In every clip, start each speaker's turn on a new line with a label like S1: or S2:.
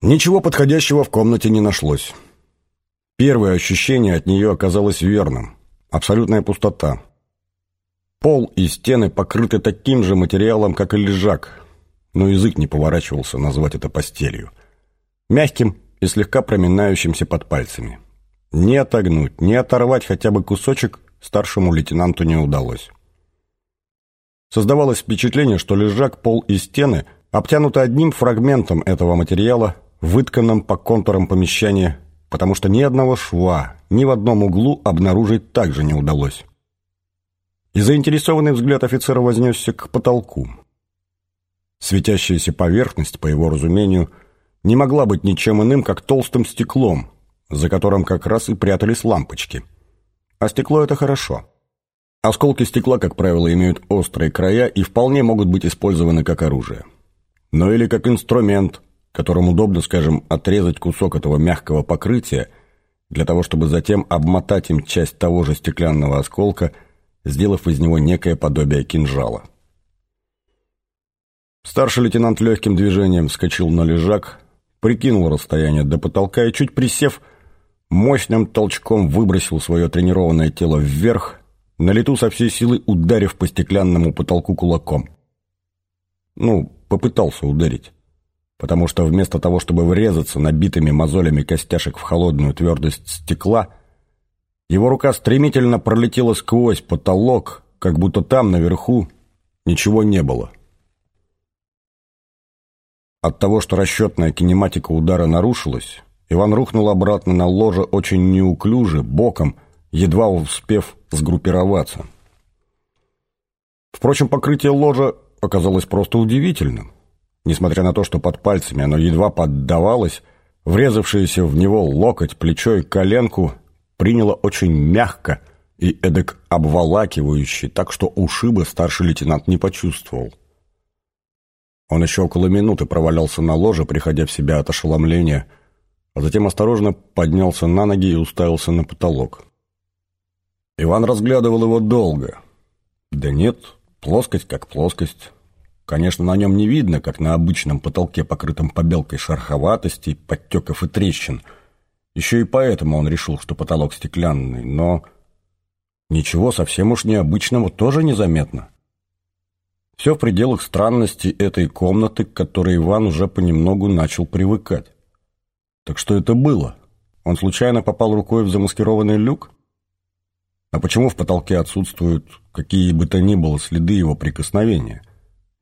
S1: Ничего подходящего в комнате не нашлось. Первое ощущение от нее оказалось верным. Абсолютная пустота. Пол и стены покрыты таким же материалом, как и лежак, но язык не поворачивался назвать это постелью. Мягким и слегка проминающимся под пальцами. Не отогнуть, не оторвать хотя бы кусочек старшему лейтенанту не удалось. Создавалось впечатление, что лежак, пол и стены обтянуты одним фрагментом этого материала, вытканным по контурам помещения, потому что ни одного шва ни в одном углу обнаружить также не удалось. И заинтересованный взгляд офицера вознесся к потолку. Светящаяся поверхность, по его разумению, не могла быть ничем иным, как толстым стеклом, за которым как раз и прятались лампочки. А стекло — это хорошо. Осколки стекла, как правило, имеют острые края и вполне могут быть использованы как оружие. Но или как инструмент, которым удобно, скажем, отрезать кусок этого мягкого покрытия, для того, чтобы затем обмотать им часть того же стеклянного осколка, сделав из него некое подобие кинжала. Старший лейтенант легким движением вскочил на лежак, прикинул расстояние до потолка и, чуть присев, мощным толчком выбросил свое тренированное тело вверх, на лету со всей силы ударив по стеклянному потолку кулаком. Ну, попытался ударить, потому что вместо того, чтобы врезаться набитыми мозолями костяшек в холодную твердость стекла, его рука стремительно пролетела сквозь потолок, как будто там, наверху, ничего не было. От того, что расчетная кинематика удара нарушилась, Иван рухнул обратно на ложе очень неуклюже, боком, едва успев сгруппироваться. Впрочем, покрытие ложа оказалось просто удивительным. Несмотря на то, что под пальцами оно едва поддавалось, врезавшееся в него локоть, плечо и коленку приняло очень мягко и эдак обволакивающе, так что ушиба старший лейтенант не почувствовал. Он еще около минуты провалялся на ложе, приходя в себя от ошеломления, а затем осторожно поднялся на ноги и уставился на потолок. Иван разглядывал его долго. Да нет, плоскость как плоскость. Конечно, на нем не видно, как на обычном потолке, покрытом побелкой шероховатостей, подтеков и трещин. Еще и поэтому он решил, что потолок стеклянный, но ничего совсем уж необычного тоже незаметно. Все в пределах странности этой комнаты, к которой Иван уже понемногу начал привыкать. Так что это было? Он случайно попал рукой в замаскированный люк? А почему в потолке отсутствуют какие бы то ни было следы его прикосновения?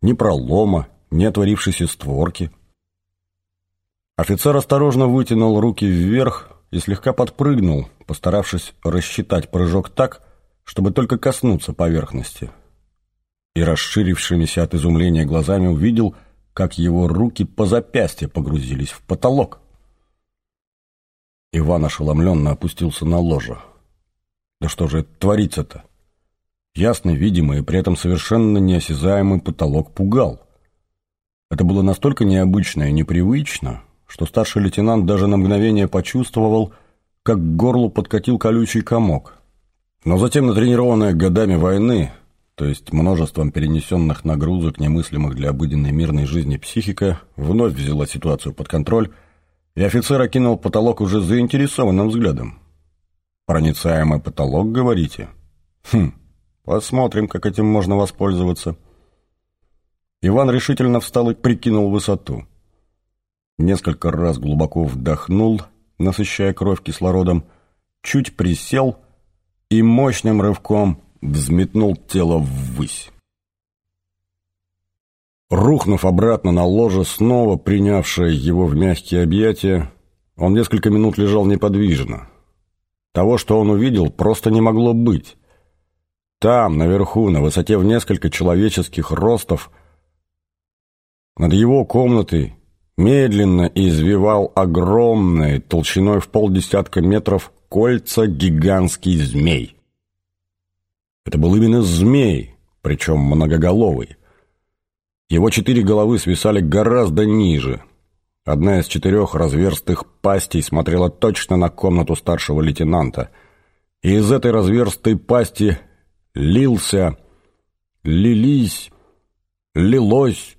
S1: Ни пролома, ни отворившейся створки. Офицер осторожно вытянул руки вверх и слегка подпрыгнул, постаравшись рассчитать прыжок так, чтобы только коснуться поверхности и расширившимися от изумления глазами увидел, как его руки по запястье погрузились в потолок. Иван ошеломленно опустился на ложе. Да что же это творится-то? Ясно видимый и при этом совершенно неосязаемый потолок пугал. Это было настолько необычно и непривычно, что старший лейтенант даже на мгновение почувствовал, как к горлу подкатил колючий комок. Но затем, натренированная годами войны, то есть множеством перенесенных нагрузок, немыслимых для обыденной мирной жизни психика, вновь взяла ситуацию под контроль, и офицер окинул потолок уже заинтересованным взглядом. «Проницаемый потолок, говорите?» «Хм, посмотрим, как этим можно воспользоваться». Иван решительно встал и прикинул высоту. Несколько раз глубоко вдохнул, насыщая кровь кислородом, чуть присел и мощным рывком взметнул тело ввысь. Рухнув обратно на ложе, снова принявшее его в мягкие объятия, он несколько минут лежал неподвижно. Того, что он увидел, просто не могло быть. Там, наверху, на высоте в несколько человеческих ростов, над его комнатой медленно извивал огромный, толщиной в полдесятка метров, кольца гигантский змей. Это был именно змей, причем многоголовый. Его четыре головы свисали гораздо ниже. Одна из четырех разверстых пастей смотрела точно на комнату старшего лейтенанта. И из этой разверстой пасти лился, лились, лилось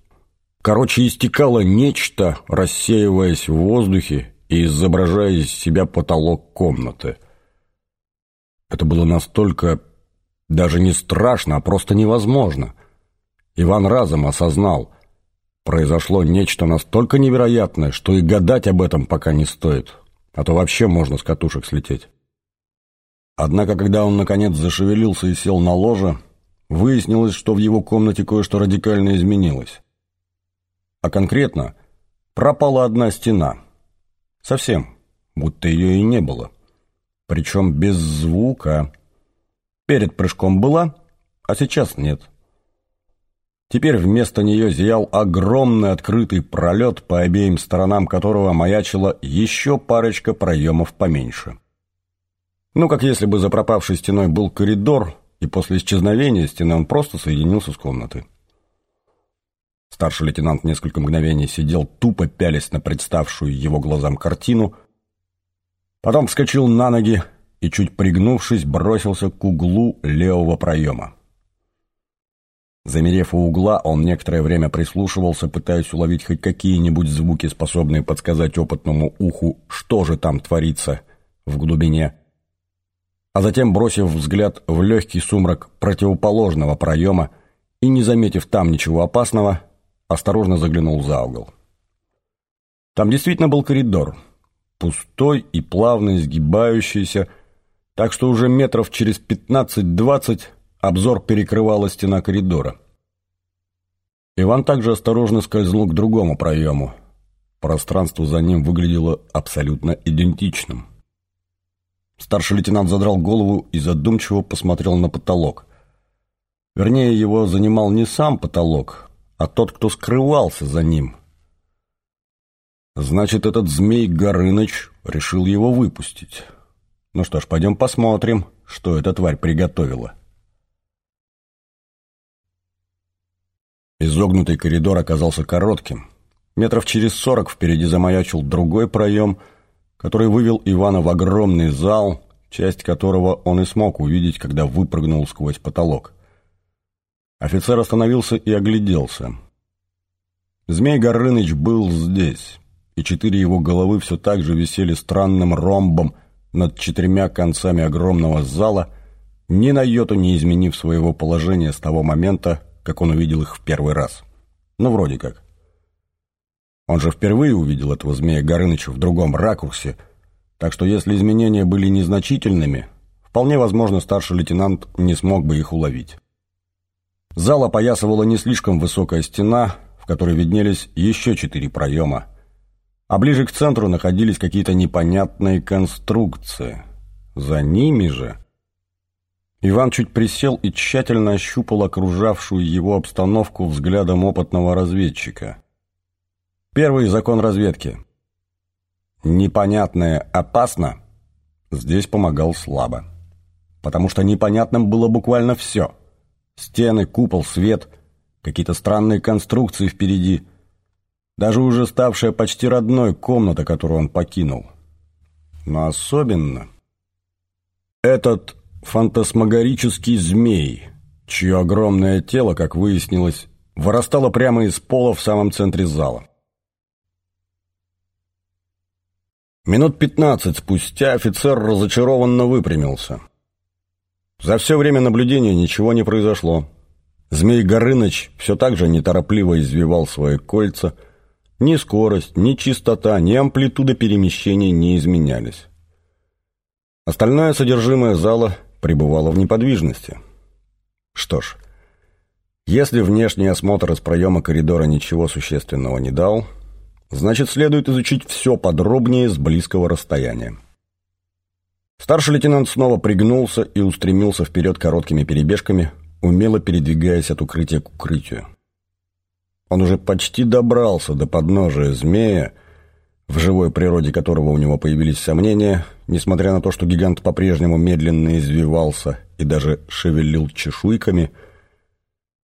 S1: Короче, истекало нечто, рассеиваясь в воздухе и изображая из себя потолок комнаты. Это было настолько даже не страшно, а просто невозможно. Иван разом осознал, произошло нечто настолько невероятное, что и гадать об этом пока не стоит, а то вообще можно с катушек слететь. Однако, когда он наконец зашевелился и сел на ложе, выяснилось, что в его комнате кое-что радикально изменилось. А конкретно, пропала одна стена. Совсем, будто ее и не было. Причем без звука. Перед прыжком была, а сейчас нет. Теперь вместо нее зиял огромный открытый пролет, по обеим сторонам которого маячила еще парочка проемов поменьше. Ну, как если бы за пропавшей стеной был коридор, и после исчезновения стены он просто соединился с комнатой. Старший лейтенант несколько мгновений сидел, тупо пялясь на представшую его глазам картину, потом вскочил на ноги и, чуть пригнувшись, бросился к углу левого проема. Замерев у угла, он некоторое время прислушивался, пытаясь уловить хоть какие-нибудь звуки, способные подсказать опытному уху, что же там творится в глубине. А затем, бросив взгляд в легкий сумрак противоположного проема и не заметив там ничего опасного, осторожно заглянул за угол. Там действительно был коридор, пустой и плавно изгибающийся, так что уже метров через пятнадцать-двадцать Обзор перекрывала стена коридора. Иван также осторожно скользнул к другому проему. Пространство за ним выглядело абсолютно идентичным. Старший лейтенант задрал голову и задумчиво посмотрел на потолок. Вернее, его занимал не сам потолок, а тот, кто скрывался за ним. Значит, этот змей Горыныч решил его выпустить. Ну что ж, пойдем посмотрим, что эта тварь приготовила. Изогнутый коридор оказался коротким. Метров через сорок впереди замаячил другой проем, который вывел Ивана в огромный зал, часть которого он и смог увидеть, когда выпрыгнул сквозь потолок. Офицер остановился и огляделся. Змей Горыныч был здесь, и четыре его головы все так же висели странным ромбом над четырьмя концами огромного зала, ни на йоту не изменив своего положения с того момента, как он увидел их в первый раз. Ну, вроде как. Он же впервые увидел этого змея Горыныча в другом ракурсе, так что если изменения были незначительными, вполне возможно, старший лейтенант не смог бы их уловить. Зал опоясывала не слишком высокая стена, в которой виднелись еще четыре проема, а ближе к центру находились какие-то непонятные конструкции. За ними же Иван чуть присел и тщательно ощупал окружавшую его обстановку взглядом опытного разведчика. Первый закон разведки. Непонятное опасно здесь помогал слабо. Потому что непонятным было буквально все. Стены, купол, свет, какие-то странные конструкции впереди. Даже уже ставшая почти родной комната, которую он покинул. Но особенно... Этот фантасмагорический змей, чье огромное тело, как выяснилось, вырастало прямо из пола в самом центре зала. Минут пятнадцать спустя офицер разочарованно выпрямился. За все время наблюдения ничего не произошло. Змей Горыныч все так же неторопливо извивал свои кольца. Ни скорость, ни частота, ни амплитуда перемещения не изменялись. Остальное содержимое зала пребывала в неподвижности. Что ж, если внешний осмотр из проема коридора ничего существенного не дал, значит, следует изучить все подробнее с близкого расстояния. Старший лейтенант снова пригнулся и устремился вперед короткими перебежками, умело передвигаясь от укрытия к укрытию. Он уже почти добрался до подножия змея, в живой природе которого у него появились сомнения, несмотря на то, что гигант по-прежнему медленно извивался и даже шевелил чешуйками,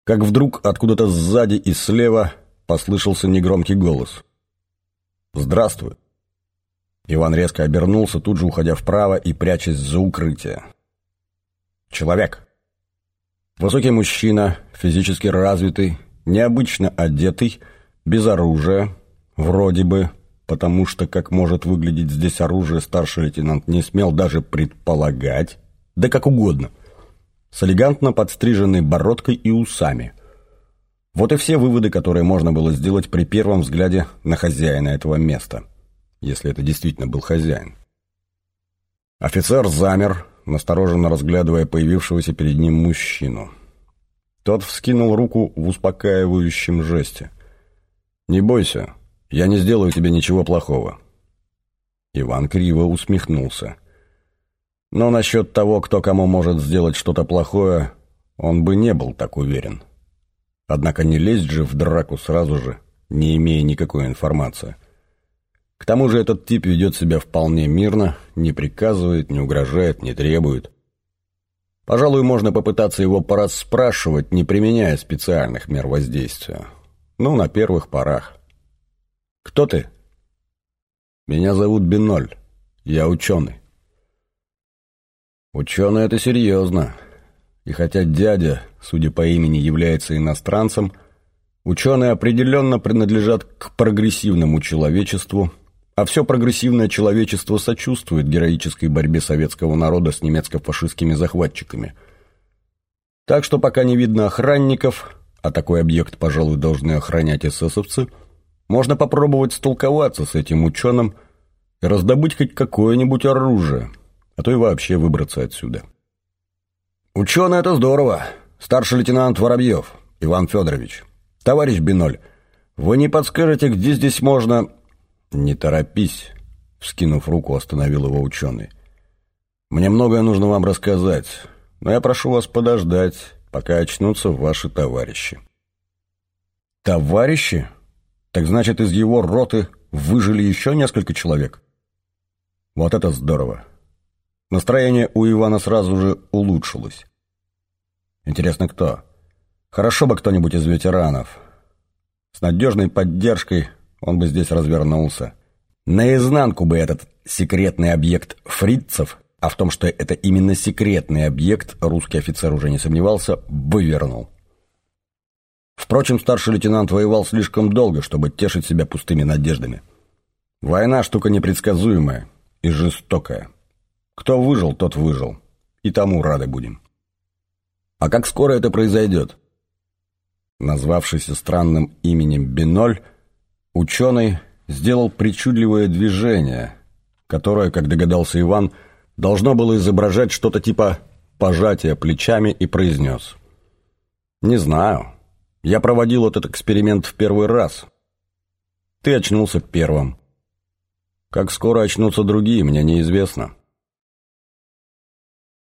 S1: как вдруг откуда-то сзади и слева послышался негромкий голос. «Здравствуй!» Иван резко обернулся, тут же уходя вправо и прячась за укрытие. «Человек!» Высокий мужчина, физически развитый, необычно одетый, без оружия, вроде бы, потому что как может выглядеть здесь оружие старший лейтенант не смел даже предполагать, да как угодно, с элегантно подстриженной бородкой и усами. Вот и все выводы, которые можно было сделать при первом взгляде на хозяина этого места, если это действительно был хозяин. Офицер замер, настороженно разглядывая появившегося перед ним мужчину. Тот вскинул руку в успокаивающем жесте. «Не бойся, я не сделаю тебе ничего плохого». Иван криво усмехнулся. Но насчет того, кто кому может сделать что-то плохое, он бы не был так уверен. Однако не лезть же в драку сразу же, не имея никакой информации. К тому же этот тип ведет себя вполне мирно, не приказывает, не угрожает, не требует. Пожалуй, можно попытаться его порасспрашивать, не применяя специальных мер воздействия. Ну, на первых порах. «Кто ты?» «Меня зовут Биноль. Я ученый». «Ученый — это серьезно. И хотя дядя, судя по имени, является иностранцем, ученые определенно принадлежат к прогрессивному человечеству, а все прогрессивное человечество сочувствует героической борьбе советского народа с немецко-фашистскими захватчиками. Так что пока не видно охранников, а такой объект, пожалуй, должны охранять эсэсовцы, можно попробовать столковаться с этим ученым и раздобыть хоть какое-нибудь оружие, а то и вообще выбраться отсюда. «Ученый — это здорово. Старший лейтенант Воробьев, Иван Федорович. Товарищ Биноль, вы не подскажете, где здесь можно...» «Не торопись», — вскинув руку, остановил его ученый. «Мне многое нужно вам рассказать, но я прошу вас подождать, пока очнутся ваши товарищи». «Товарищи? Так значит, из его роты выжили еще несколько человек?» «Вот это здорово!» Настроение у Ивана сразу же улучшилось. «Интересно, кто?» «Хорошо бы кто-нибудь из ветеранов. С надежной поддержкой он бы здесь развернулся. Наизнанку бы этот секретный объект фрицев, а в том, что это именно секретный объект, русский офицер уже не сомневался, вывернул. Впрочем, старший лейтенант воевал слишком долго, чтобы тешить себя пустыми надеждами. Война – штука непредсказуемая и жестокая. Кто выжил, тот выжил. И тому рады будем. А как скоро это произойдет? Назвавшийся странным именем Биноль, Ученый сделал причудливое движение, которое, как догадался Иван, должно было изображать что-то типа пожатия плечами и произнес. «Не знаю. Я проводил этот эксперимент в первый раз. Ты очнулся первым. Как скоро очнутся другие, мне неизвестно.